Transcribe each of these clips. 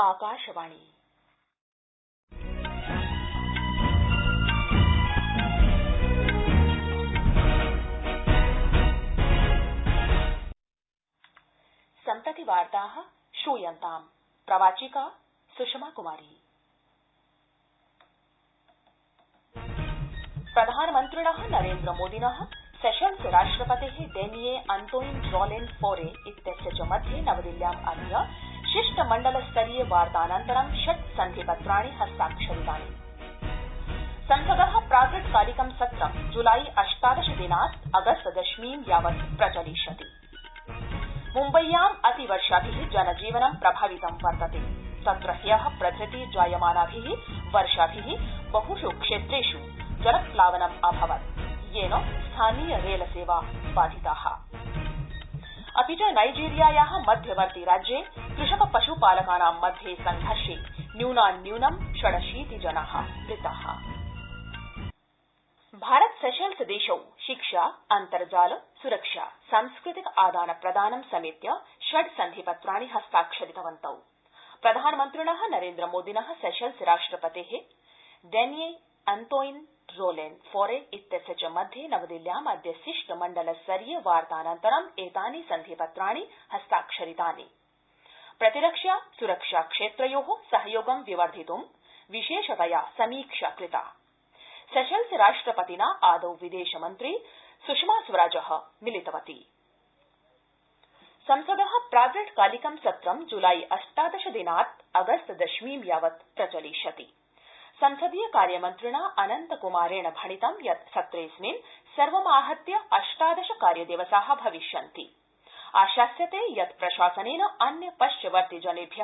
आकाशवाणी। सम्प्रति वार्ता श्रूयन्ताम्। प्रवाचिका Sushma Kumari. प्रधानमन्त्रिण नरेन्द्रमोदिन Seychelles राष्ट्रपते डेनिये Antoine Rollet फोरे इत्यस्य च मध्ये नवदिल्ल्याम् अद्य शिष्टमण्डल स्तरीय वार्तानन्तरं षट् सन्धिपत्राणि हस्ताक्षरितानि। संसद प्रातृकालिकं सत्रं जुलाई अष्टादश दिनात् अगस्त दशमीं यावत् प्रचलिष्यति। मुम्बय्याम् अतिवर्षाभि जनजीवनं प्रभावितं वर्तते। तत्र ह्य प्रभृति जायमानाभि, वर्षाभि बहुषु क्षेत्रेषु जलप्लावनम् अभवत्। येन स्थानीय रेलसेवा बाधिता। अपि च नाइजीरियाया मध्यवर्ति राज्ये कृषक पशुपालकानां मध्ये संघर्षे न्यूनान्न्यूनं षडशीति जना मृता। भारत सेशल्स देशौ शिक्षा, अन्तर्जाल, सुरक्षा, सांस्कृतिक आदान प्रदानं समेत्य षड् सन्धिपत्राणि हस्ताक्षरितवन्तौ। प्रधानमन्त्रिण नरेन्द्रमोदिन सेशल्स राष्ट्रपते, डेनिये अन्तोइन रोलेन फोरे इत्यस्य च मध्ये नवदिल्ल्याम् अद्य शिष्टमण्डल स्तरीय वार्तानन्तरं एतानि सन्धिपत्राणि हस्ताक्षरितानि। प्रतिरक्षा सुरक्षा क्षेत्रयो सहयोगं विवर्धितुं विशेषतया समीक्षा कृता। सेशल्स राष्ट्रपतिना आदौ विदेशमन्त्री सुषमा स्वराज मिलितवती। संसद प्रातकालिकं सत्रं जुलाई अष्टादश दिनात् अगस्त दशमीं यावत् प्रचलिष्यति। संसदीय कार्यमन्त्रिणा अनन्तकुमारेण भणितं यत् सत्रेऽस्मिन् सर्वमाहत्य अष्टादश कार्यदिवसा भविष्यन्ति। आशास्यते यत् प्रशासनेन अन्य पश्चवर्ति जनेभ्य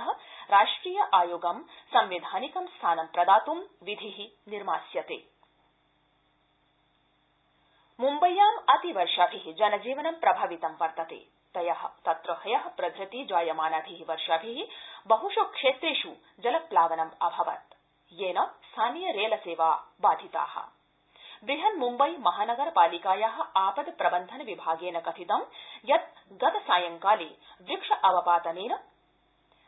राष्ट्रिय आयोगं संवैधानिकं स्थानं प्रदातुं विधि निर्मास्यते। मुम्बय्याम् अतिवर्षाभि जनजीवनं प्रभावितं वर्तते। तत्र ह्य प्रभृति जायमानाभि वर्षाभि बहुषु क्षेत्रेषु जलप्लावनम् अभवत्। येन स्थानीय रेलसेवा बाधिता। बृहन्मुम्बई महानगरपालिकाया आपद प्रबन्धन विभागेन कथितं यत् गतसायंकाले वृक्ष अवपातनेन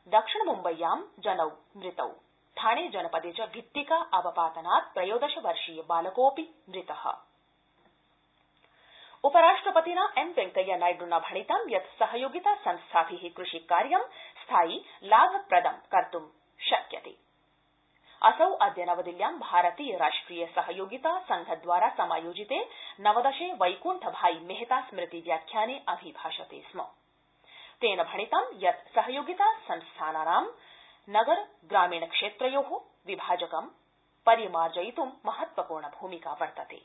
दक्षिण मुम्बय्यां जनौ मृतौ। ठाणे जनपदे च भित्तिका अवपातनात् त्रयोदश वर्षीय बालकोऽपि मृत। उपराष्ट्रपतिना एम वेंकैया नायड्ना भणितं यत् सहयोगिता संस्थाभि कृषिकार्यं स्थायि लाभप्रदं कर्तुं शक्यते असौ अद्य नवदिल्ल्यां भारतीय राष्ट्रिय सहयोगिता संघद्वारा समायोजिते नवदशे वैकुण्ठ भाई मेहता स्मृति व्याख्याने अभिभाषते स्म। तेन भणितं यत् सहयोगिता संस्थानानां नगर ग्रामीण क्षेत्रयो विभाजकं परिमार्जयितुं महत्वपूर्ण भूमिका वर्तते।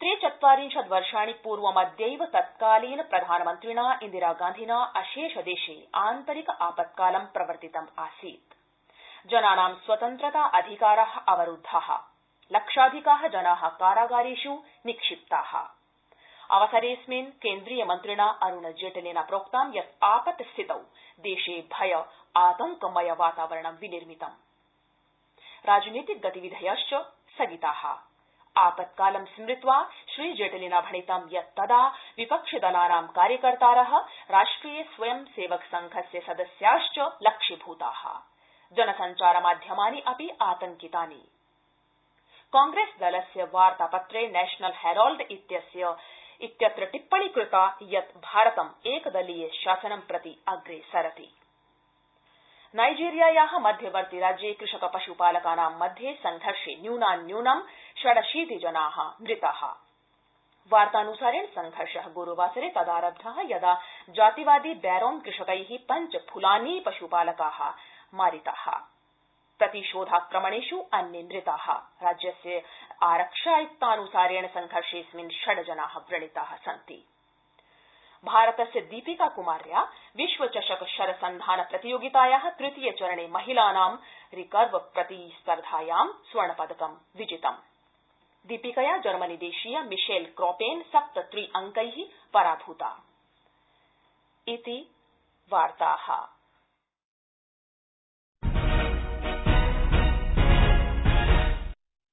त्रिचत्वारिंशत् वर्षाणि पूर्वमद्यैव तत्कालीन प्रधानमन्त्रिणा इन्दिरागान्धिना अशेषदेशे आन्तरिक आपत्कालं प्रवर्तितम् आसीत्। जनानां स्वतन्त्रता अधिकारा अवरुद्धा। लक्षाधिका जना कारागारेष् निक्षिप्ता। अवसरेऽस्मिन् केंद्रीय मन्त्रिणा अरुण जेटलिना प्रोक्तं यत् आपत्स्थितौ देशे भय आतंकमय वातावरणं विनिर्मितम्। राजनीतिक गतिविधयश्च स्थगिता। आपत्कालं स्मृत्वा श्रीजेटलिना भणितं यत् तदा विपक्षिदलानां कार्यकर्तार राष्ट्रिय स्वयं सेवक संघस्य सदस्याश्च लक्ष्यीभूता। जनसञ्चार माध्यमानि अपि आतंकितानि कांग्रेस दलस्य वार्तापत्रे नेशनल हेराल्ड इत्यत्र टिप्पणी कृता यत् भारतं एकदलीय शासनं प्रति अग्रे सरति नाइजीरियाया मध्यवर्ति राज्ये कृषक पशुपालकानां मध्ये संघर्षे न्यूनान्न्यूनं षडशीति जना मृता। वार्तानुसारेण संघर्ष गुरूवासरे तदारब्ध यदा जातिवादी बैरोन कृषकै फुलानी पशुपालका मारिता। प्रतिशोधाक्रमणेष् अन्ये मृता राज्यस्य आरक्षायुक्तानुसारेण संघर्षेऽस्मिन् षड् जना व्रणिता सन्ति। भारतस्य दीपिका कुमार्या विश्वचषक शरसन्धान प्रतियोगिताया तृतीय चरणे महिलानां रिकर्व प्रतिस्पर्धायां स्वर्णपदकं विजितम्। दीपिकया जर्मनी देशीय मिशेल क्रॉपेन सप्त त्रि अंकै पराभूता।